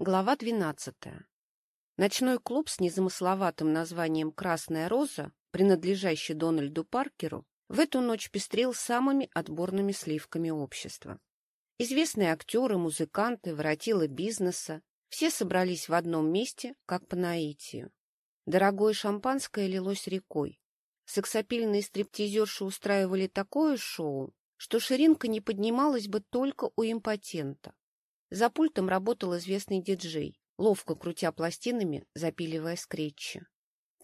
Глава 12. Ночной клуб с незамысловатым названием «Красная роза», принадлежащий Дональду Паркеру, в эту ночь пестрил самыми отборными сливками общества. Известные актеры, музыканты, воротилы бизнеса — все собрались в одном месте, как по наитию. Дорогое шампанское лилось рекой. Сексапильные стриптизерши устраивали такое шоу, что ширинка не поднималась бы только у импотента. За пультом работал известный диджей, ловко крутя пластинами, запиливая скретчи.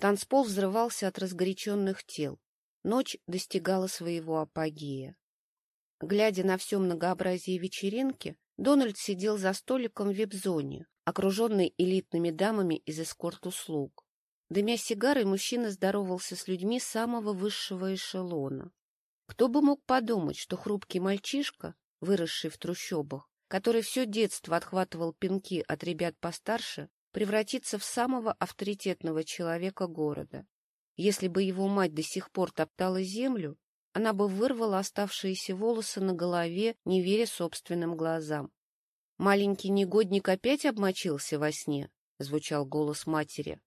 Танцпол взрывался от разгоряченных тел. Ночь достигала своего апогея. Глядя на все многообразие вечеринки, Дональд сидел за столиком в вип-зоне, окруженный элитными дамами из эскорт-услуг. Дымя сигарой, мужчина здоровался с людьми самого высшего эшелона. Кто бы мог подумать, что хрупкий мальчишка, выросший в трущобах, который все детство отхватывал пинки от ребят постарше, превратится в самого авторитетного человека города. Если бы его мать до сих пор топтала землю, она бы вырвала оставшиеся волосы на голове, не веря собственным глазам. «Маленький негодник опять обмочился во сне», — звучал голос матери.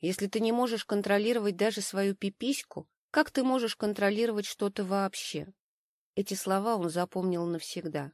«Если ты не можешь контролировать даже свою пипиську, как ты можешь контролировать что-то вообще?» Эти слова он запомнил навсегда.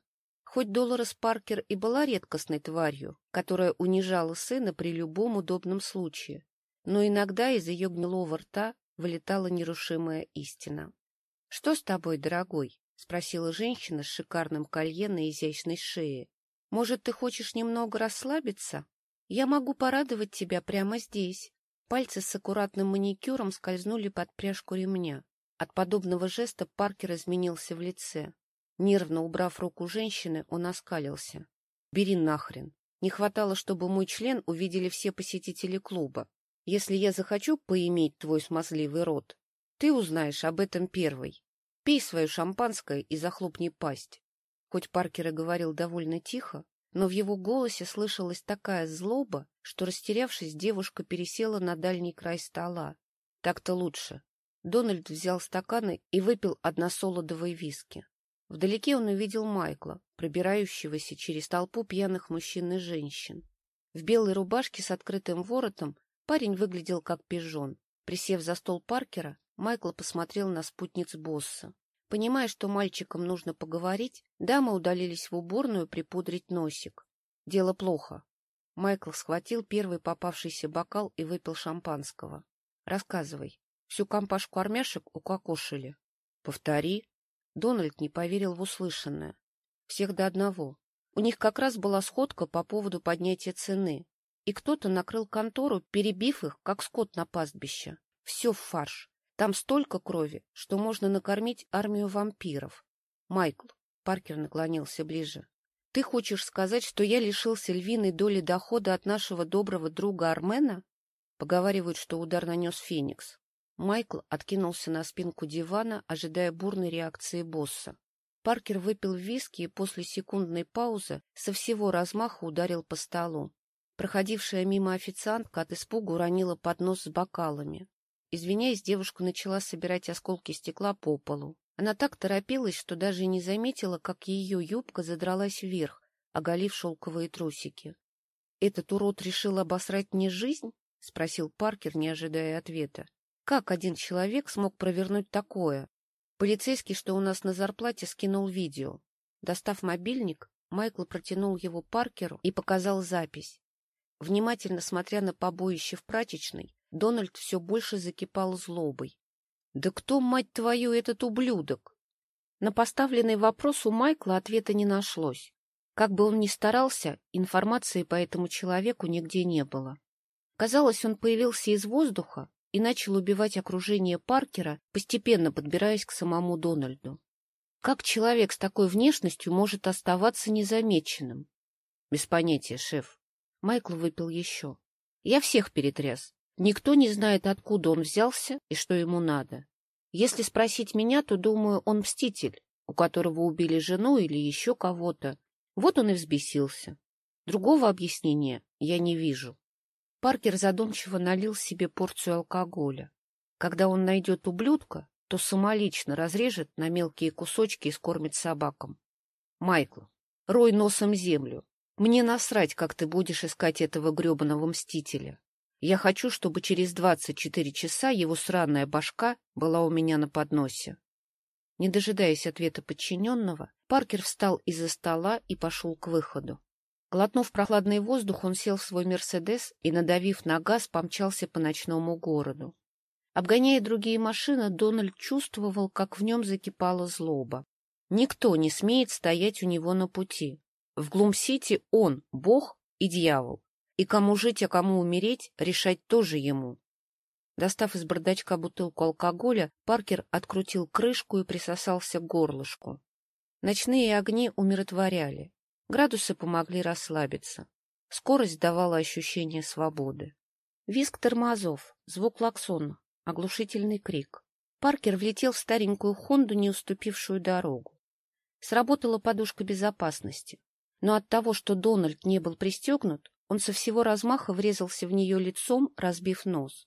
Хоть Долорес Паркер и была редкостной тварью, которая унижала сына при любом удобном случае, но иногда из ее гнилого рта вылетала нерушимая истина. — Что с тобой, дорогой? — спросила женщина с шикарным колье на изящной шее. — Может, ты хочешь немного расслабиться? Я могу порадовать тебя прямо здесь. Пальцы с аккуратным маникюром скользнули под пряжку ремня. От подобного жеста Паркер изменился в лице. Нервно убрав руку женщины, он оскалился. — Бери нахрен. Не хватало, чтобы мой член увидели все посетители клуба. Если я захочу поиметь твой смазливый рот, ты узнаешь об этом первой. Пей свое шампанское и захлопни пасть. Хоть Паркер и говорил довольно тихо, но в его голосе слышалась такая злоба, что, растерявшись, девушка пересела на дальний край стола. Так-то лучше. Дональд взял стаканы и выпил односолодовой виски. Вдалеке он увидел Майкла, пробирающегося через толпу пьяных мужчин и женщин. В белой рубашке с открытым воротом парень выглядел как пижон. Присев за стол Паркера, Майкл посмотрел на спутниц босса. Понимая, что мальчикам нужно поговорить, дамы удалились в уборную припудрить носик. Дело плохо. Майкл схватил первый попавшийся бокал и выпил шампанского. — Рассказывай. Всю компашку армяшек укокошили. — Повтори. Дональд не поверил в услышанное. Всех до одного. У них как раз была сходка по поводу поднятия цены, и кто-то накрыл контору, перебив их, как скот на пастбище. Все в фарш. Там столько крови, что можно накормить армию вампиров. Майкл, Паркер наклонился ближе, ты хочешь сказать, что я лишился львиной доли дохода от нашего доброго друга Армена? Поговаривают, что удар нанес Феникс. Майкл откинулся на спинку дивана, ожидая бурной реакции босса. Паркер выпил виски и после секундной паузы со всего размаха ударил по столу. Проходившая мимо официантка от испуга уронила поднос с бокалами. Извиняясь, девушка начала собирать осколки стекла по полу. Она так торопилась, что даже не заметила, как ее юбка задралась вверх, оголив шелковые трусики. — Этот урод решил обосрать мне жизнь? — спросил Паркер, не ожидая ответа. Как один человек смог провернуть такое? Полицейский, что у нас на зарплате, скинул видео. Достав мобильник, Майкл протянул его Паркеру и показал запись. Внимательно смотря на побоище в прачечной, Дональд все больше закипал злобой. «Да кто, мать твою, этот ублюдок?» На поставленный вопрос у Майкла ответа не нашлось. Как бы он ни старался, информации по этому человеку нигде не было. Казалось, он появился из воздуха и начал убивать окружение Паркера, постепенно подбираясь к самому Дональду. Как человек с такой внешностью может оставаться незамеченным? Без понятия, шеф. Майкл выпил еще. Я всех перетряс. Никто не знает, откуда он взялся и что ему надо. Если спросить меня, то, думаю, он мститель, у которого убили жену или еще кого-то. Вот он и взбесился. Другого объяснения я не вижу. Паркер задумчиво налил себе порцию алкоголя. Когда он найдет ублюдка, то самолично разрежет на мелкие кусочки и скормит собакам. Майкл, рой носом землю. Мне насрать, как ты будешь искать этого гребаного мстителя. Я хочу, чтобы через двадцать четыре часа его сраная башка была у меня на подносе. Не дожидаясь ответа подчиненного, Паркер встал из-за стола и пошел к выходу. Глотнув прохладный воздух, он сел в свой «Мерседес» и, надавив на газ, помчался по ночному городу. Обгоняя другие машины, Дональд чувствовал, как в нем закипала злоба. Никто не смеет стоять у него на пути. В Глум-Сити он — бог и дьявол. И кому жить, а кому умереть, решать тоже ему. Достав из бардачка бутылку алкоголя, Паркер открутил крышку и присосался к горлышку. Ночные огни умиротворяли. Градусы помогли расслабиться. Скорость давала ощущение свободы. Виск тормозов, звук клаксона, оглушительный крик. Паркер влетел в старенькую Хонду, не уступившую дорогу. Сработала подушка безопасности, но от того, что Дональд не был пристегнут, он со всего размаха врезался в нее лицом, разбив нос.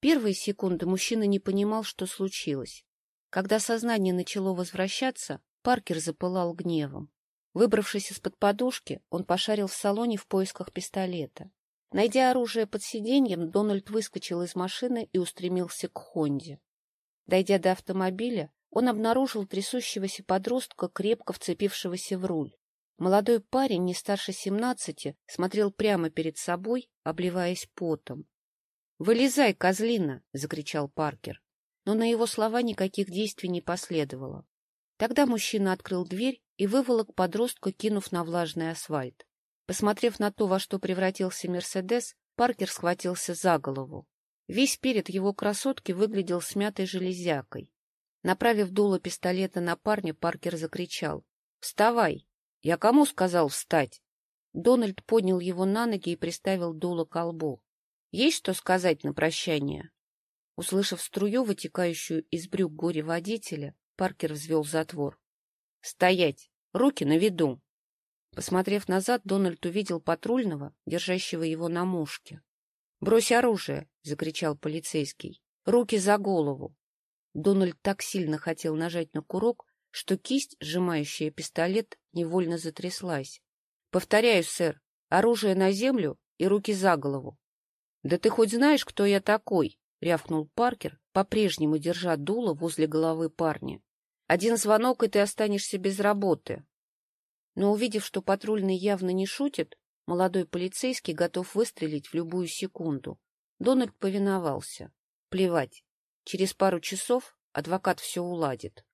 Первые секунды мужчина не понимал, что случилось. Когда сознание начало возвращаться, Паркер запылал гневом. Выбравшись из-под подушки, он пошарил в салоне в поисках пистолета. Найдя оружие под сиденьем, Дональд выскочил из машины и устремился к Хонде. Дойдя до автомобиля, он обнаружил трясущегося подростка, крепко вцепившегося в руль. Молодой парень, не старше семнадцати, смотрел прямо перед собой, обливаясь потом. «Вылезай, козлина!» — закричал Паркер. Но на его слова никаких действий не последовало. Тогда мужчина открыл дверь и выволок подростка, кинув на влажный асфальт. Посмотрев на то, во что превратился Мерседес, Паркер схватился за голову. Весь перед его красотки выглядел смятой железякой. Направив дуло пистолета на парня, Паркер закричал. — Вставай! Я кому сказал встать? Дональд поднял его на ноги и приставил дуло к лбу. Есть что сказать на прощание? Услышав струю, вытекающую из брюк горе-водителя, Паркер взвел затвор. «Стоять! Руки на виду!» Посмотрев назад, Дональд увидел патрульного, держащего его на мушке. «Брось оружие!» — закричал полицейский. «Руки за голову!» Дональд так сильно хотел нажать на курок, что кисть, сжимающая пистолет, невольно затряслась. «Повторяю, сэр, оружие на землю и руки за голову!» «Да ты хоть знаешь, кто я такой?» — рявкнул Паркер, по-прежнему держа дуло возле головы парня. «Один звонок, и ты останешься без работы». Но увидев, что патрульный явно не шутит, молодой полицейский готов выстрелить в любую секунду. Дональд повиновался. Плевать. Через пару часов адвокат все уладит.